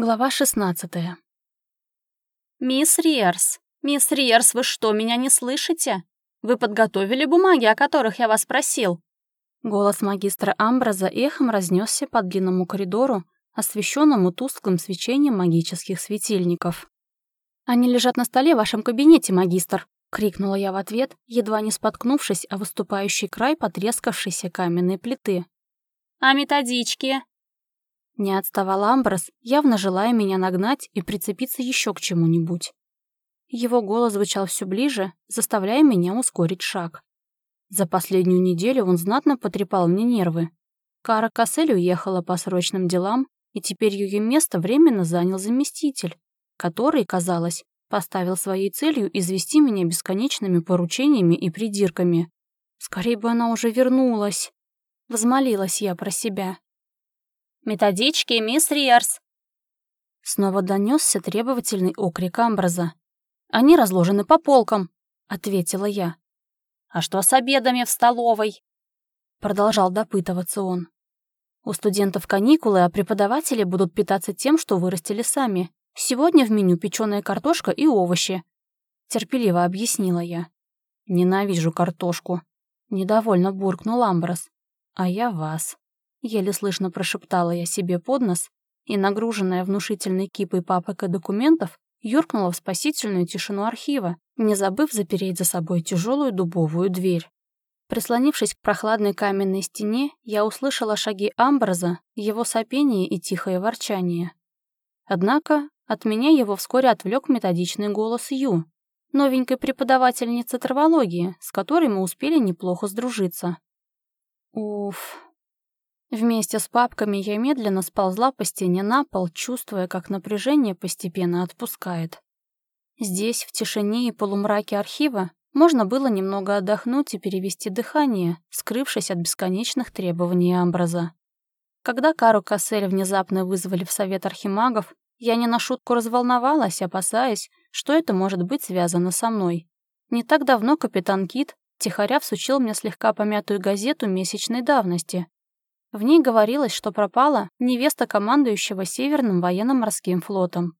Глава 16 «Мисс Риерс! Мисс Риерс, вы что, меня не слышите? Вы подготовили бумаги, о которых я вас просил?» Голос магистра Амбраза эхом разнесся по длинному коридору, освещенному тусклым свечением магических светильников. «Они лежат на столе в вашем кабинете, магистр!» — крикнула я в ответ, едва не споткнувшись о выступающий край потрескавшейся каменной плиты. «А методички?» Не отставал Амброс, явно желая меня нагнать и прицепиться еще к чему-нибудь. Его голос звучал все ближе, заставляя меня ускорить шаг. За последнюю неделю он знатно потрепал мне нервы. Кара Кассель уехала по срочным делам, и теперь ее место временно занял заместитель, который, казалось, поставил своей целью извести меня бесконечными поручениями и придирками. Скорее бы она уже вернулась. Взмолилась я про себя. «Методички, мисс Риарс!» Снова донесся требовательный окрик Амбраза. «Они разложены по полкам», — ответила я. «А что с обедами в столовой?» Продолжал допытываться он. «У студентов каникулы, а преподаватели будут питаться тем, что вырастили сами. Сегодня в меню печеная картошка и овощи», — терпеливо объяснила я. «Ненавижу картошку», — недовольно буркнул Амброс. «А я вас». Еле слышно прошептала я себе под нос и, нагруженная внушительной кипой папок и документов, юркнула в спасительную тишину архива, не забыв запереть за собой тяжелую дубовую дверь. Прислонившись к прохладной каменной стене, я услышала шаги Амбраза, его сопение и тихое ворчание. Однако от меня его вскоре отвлек методичный голос Ю, новенькой преподавательницы травологии, с которой мы успели неплохо сдружиться. Уф, Вместе с папками я медленно сползла по стене на пол, чувствуя, как напряжение постепенно отпускает. Здесь, в тишине и полумраке архива, можно было немного отдохнуть и перевести дыхание, скрывшись от бесконечных требований Амбраза. Когда Кару Кассель внезапно вызвали в совет архимагов, я не на шутку разволновалась, опасаясь, что это может быть связано со мной. Не так давно капитан Кит тихоря всучил мне слегка помятую газету месячной давности, в ней говорилось, что пропала невеста командующего Северным военно-морским флотом.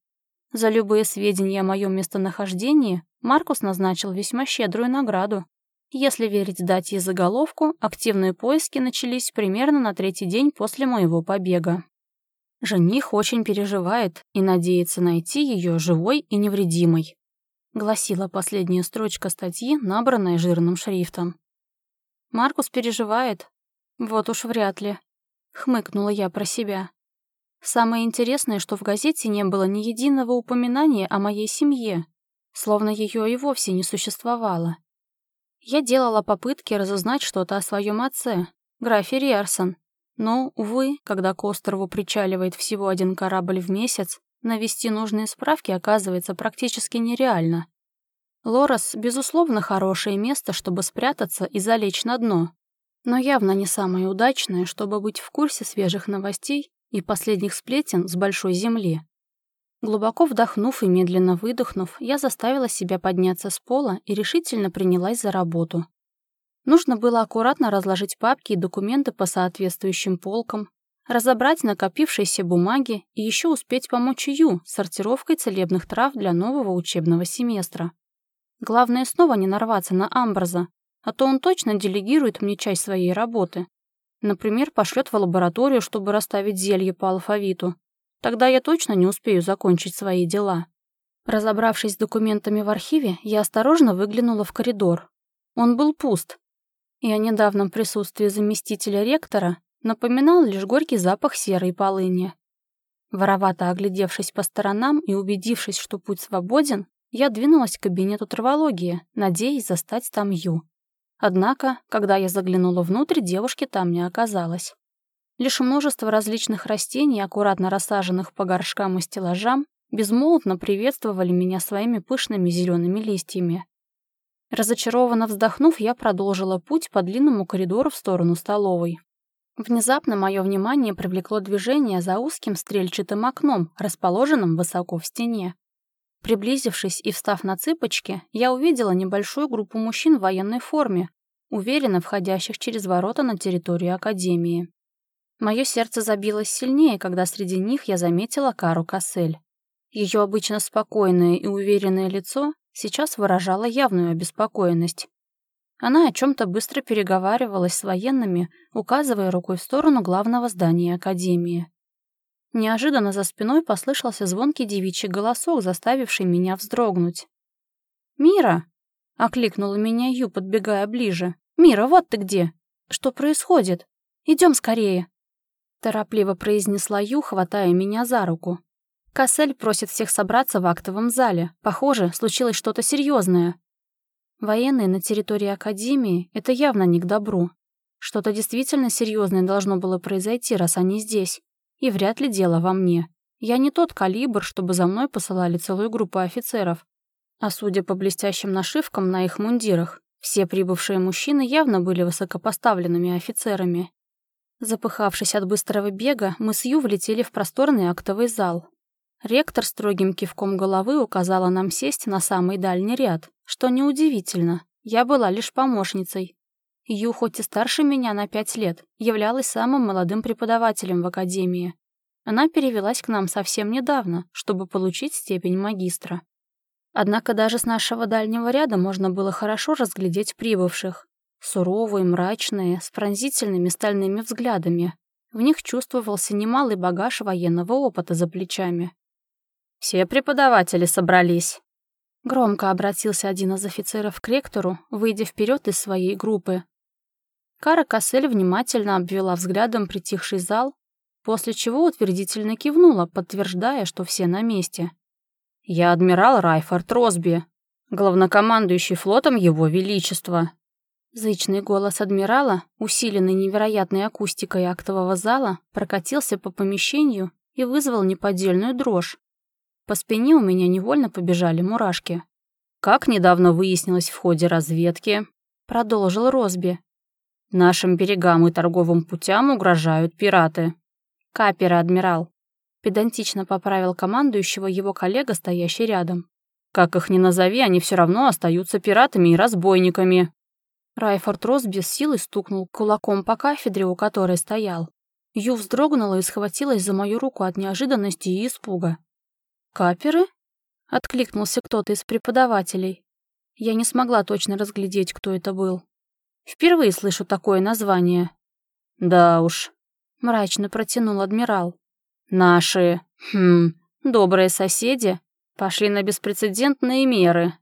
За любые сведения о моем местонахождении Маркус назначил весьма щедрую награду. Если верить дате и заголовку, активные поиски начались примерно на третий день после моего побега. Жених очень переживает и надеется найти ее живой и невредимой, гласила последняя строчка статьи, набранная жирным шрифтом. Маркус переживает, «Вот уж вряд ли», — хмыкнула я про себя. Самое интересное, что в газете не было ни единого упоминания о моей семье, словно ее и вовсе не существовало. Я делала попытки разузнать что-то о своем отце, графе Риарсон, но, увы, когда к острову причаливает всего один корабль в месяц, навести нужные справки оказывается практически нереально. Лорес, безусловно, хорошее место, чтобы спрятаться и залечь на дно, но явно не самое удачное, чтобы быть в курсе свежих новостей и последних сплетен с большой земли. Глубоко вдохнув и медленно выдохнув, я заставила себя подняться с пола и решительно принялась за работу. Нужно было аккуратно разложить папки и документы по соответствующим полкам, разобрать накопившиеся бумаги и еще успеть помочь Ю с сортировкой целебных трав для нового учебного семестра. Главное снова не нарваться на Амбраза, а то он точно делегирует мне часть своей работы. Например, пошлет в лабораторию, чтобы расставить зелье по алфавиту. Тогда я точно не успею закончить свои дела. Разобравшись с документами в архиве, я осторожно выглянула в коридор. Он был пуст. И о недавнем присутствии заместителя ректора напоминал лишь горький запах серой полыни. Воровато оглядевшись по сторонам и убедившись, что путь свободен, я двинулась к кабинету травологии, надеясь застать там Ю. Однако, когда я заглянула внутрь, девушки там не оказалось. Лишь множество различных растений, аккуратно рассаженных по горшкам и стеллажам, безмолвно приветствовали меня своими пышными зелеными листьями. Разочарованно вздохнув, я продолжила путь по длинному коридору в сторону столовой. Внезапно мое внимание привлекло движение за узким стрельчатым окном, расположенным высоко в стене. Приблизившись и встав на цыпочки, я увидела небольшую группу мужчин в военной форме, уверенно входящих через ворота на территорию Академии. Мое сердце забилось сильнее, когда среди них я заметила Кару Кассель. Ее обычно спокойное и уверенное лицо сейчас выражало явную обеспокоенность. Она о чем то быстро переговаривалась с военными, указывая рукой в сторону главного здания Академии. Неожиданно за спиной послышался звонкий девичий голосок, заставивший меня вздрогнуть. «Мира!» — окликнула меня Ю, подбегая ближе. «Мира, вот ты где! Что происходит? Идем скорее!» Торопливо произнесла Ю, хватая меня за руку. Кассель просит всех собраться в актовом зале. Похоже, случилось что-то серьезное. Военные на территории Академии — это явно не к добру. Что-то действительно серьезное должно было произойти, раз они здесь. И вряд ли дело во мне. Я не тот калибр, чтобы за мной посылали целую группу офицеров. А судя по блестящим нашивкам на их мундирах, все прибывшие мужчины явно были высокопоставленными офицерами. Запыхавшись от быстрого бега, мы с Ю влетели в просторный актовый зал. Ректор строгим кивком головы указала нам сесть на самый дальний ряд, что неудивительно, я была лишь помощницей. Ю, хоть и старше меня на пять лет, являлась самым молодым преподавателем в академии. Она перевелась к нам совсем недавно, чтобы получить степень магистра. Однако даже с нашего дальнего ряда можно было хорошо разглядеть прибывших. Суровые, мрачные, с пронзительными стальными взглядами. В них чувствовался немалый багаж военного опыта за плечами. «Все преподаватели собрались», — громко обратился один из офицеров к ректору, выйдя вперед из своей группы. Кара Кассель внимательно обвела взглядом притихший зал, после чего утвердительно кивнула, подтверждая, что все на месте. «Я адмирал Райфорд Росби, главнокомандующий флотом Его Величества». Зычный голос адмирала, усиленный невероятной акустикой актового зала, прокатился по помещению и вызвал неподдельную дрожь. По спине у меня невольно побежали мурашки. «Как недавно выяснилось в ходе разведки», — продолжил Росби. «Нашим берегам и торговым путям угрожают пираты». «Каперы, адмирал», Педантично поправил командующего его коллега, стоящий рядом. «Как их ни назови, они все равно остаются пиратами и разбойниками». Райфорд Рос без силы стукнул кулаком по кафедре, у которой стоял. Ю вздрогнула и схватилась за мою руку от неожиданности и испуга. «Каперы?» — откликнулся кто-то из преподавателей. Я не смогла точно разглядеть, кто это был. Впервые слышу такое название. «Да уж», — мрачно протянул адмирал. Наши, хм, добрые соседи пошли на беспрецедентные меры.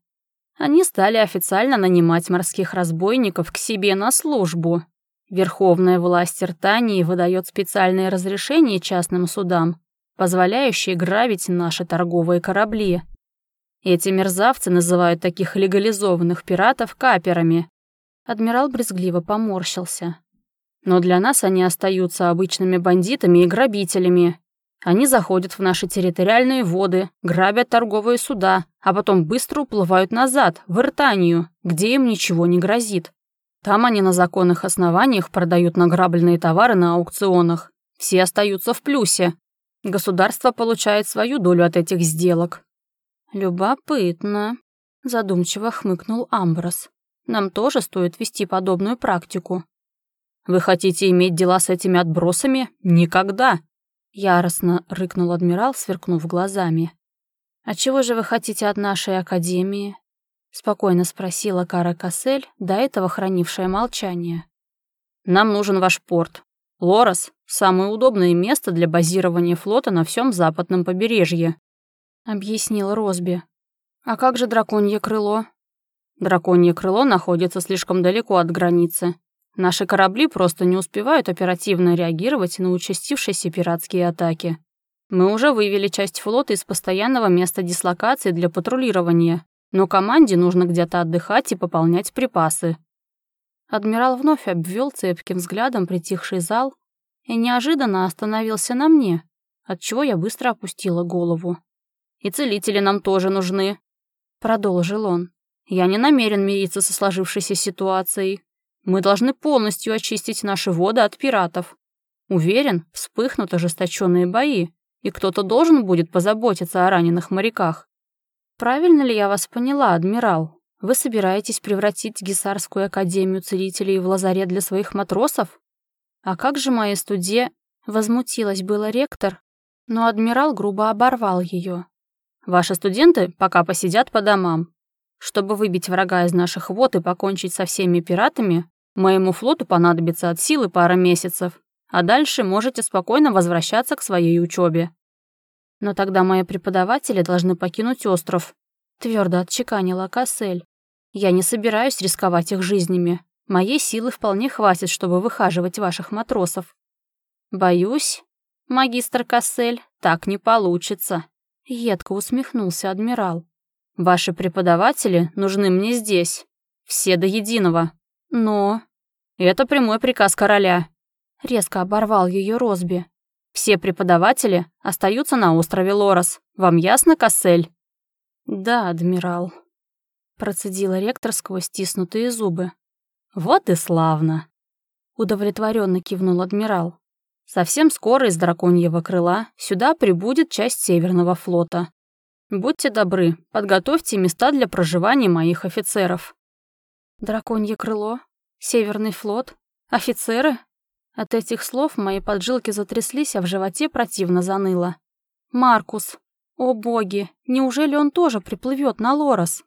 Они стали официально нанимать морских разбойников к себе на службу. Верховная власть Иртании выдает специальные разрешения частным судам, позволяющие грабить наши торговые корабли. Эти мерзавцы называют таких легализованных пиратов каперами. Адмирал брезгливо поморщился. Но для нас они остаются обычными бандитами и грабителями. Они заходят в наши территориальные воды, грабят торговые суда, а потом быстро уплывают назад, в Иртанию, где им ничего не грозит. Там они на законных основаниях продают награбленные товары на аукционах. Все остаются в плюсе. Государство получает свою долю от этих сделок. «Любопытно», — задумчиво хмыкнул Амброс. «Нам тоже стоит вести подобную практику». «Вы хотите иметь дела с этими отбросами? Никогда!» Яростно рыкнул адмирал, сверкнув глазами. «А чего же вы хотите от нашей академии?» Спокойно спросила Кара Кассель, до этого хранившая молчание. «Нам нужен ваш порт. Лорос — самое удобное место для базирования флота на всем западном побережье», — объяснил Росби. «А как же драконье крыло?» «Драконье крыло находится слишком далеко от границы. Наши корабли просто не успевают оперативно реагировать на участившиеся пиратские атаки. Мы уже вывели часть флота из постоянного места дислокации для патрулирования, но команде нужно где-то отдыхать и пополнять припасы. Адмирал вновь обвел цепким взглядом притихший зал и неожиданно остановился на мне, отчего я быстро опустила голову. «И целители нам тоже нужны», — продолжил он. «Я не намерен мириться со сложившейся ситуацией. Мы должны полностью очистить наши воды от пиратов. Уверен, вспыхнут ожесточенные бои, и кто-то должен будет позаботиться о раненых моряках. Правильно ли я вас поняла, адмирал? Вы собираетесь превратить Гисарскую академию целителей в лазарет для своих матросов? А как же мои студе... Возмутилась было ректор, но адмирал грубо оборвал ее. «Ваши студенты пока посидят по домам. Чтобы выбить врага из наших вод и покончить со всеми пиратами, моему флоту понадобится от силы пара месяцев, а дальше можете спокойно возвращаться к своей учебе. Но тогда мои преподаватели должны покинуть остров, твердо отчеканила Кассель. Я не собираюсь рисковать их жизнями. Моей силы вполне хватит, чтобы выхаживать ваших матросов. Боюсь, магистр Кассель, так не получится. Едко усмехнулся адмирал. Ваши преподаватели нужны мне здесь. Все до единого. Но... Это прямой приказ короля. Резко оборвал ее Росби. Все преподаватели остаются на острове Лорос. Вам ясно, Кассель?» «Да, адмирал», — процедила ректор сквозь стиснутые зубы. «Вот и славно!» — удовлетворенно кивнул адмирал. «Совсем скоро из драконьего крыла сюда прибудет часть Северного флота. Будьте добры, подготовьте места для проживания моих офицеров». «Драконье крыло? Северный флот? Офицеры?» От этих слов мои поджилки затряслись, а в животе противно заныло. «Маркус! О боги! Неужели он тоже приплывет на Лорос?»